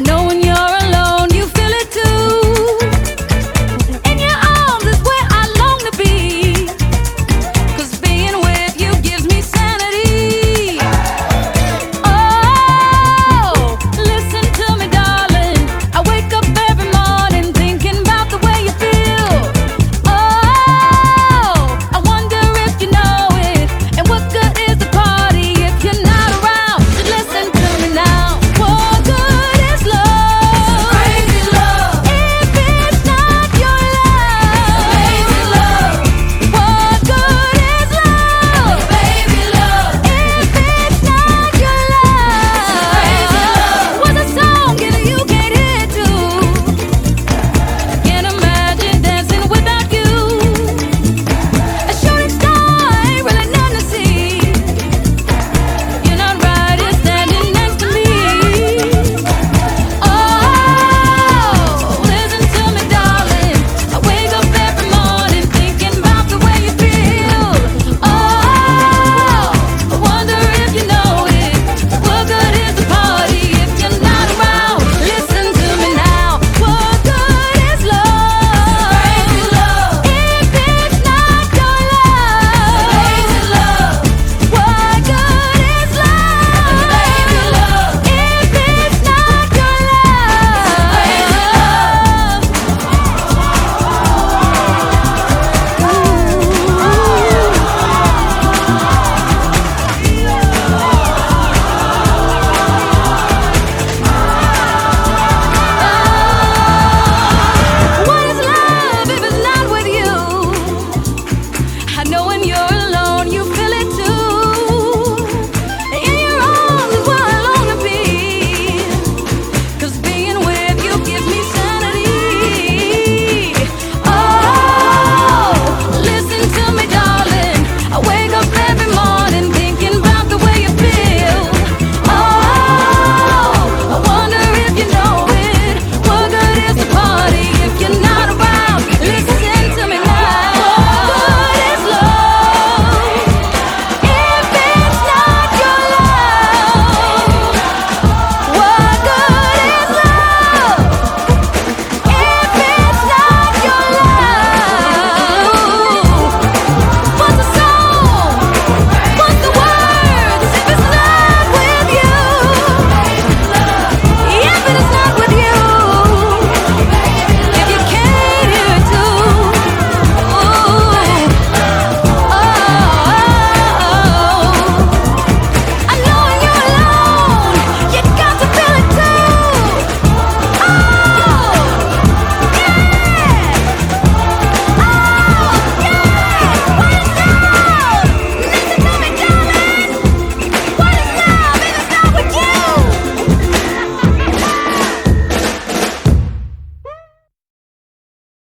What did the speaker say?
Knowing know when you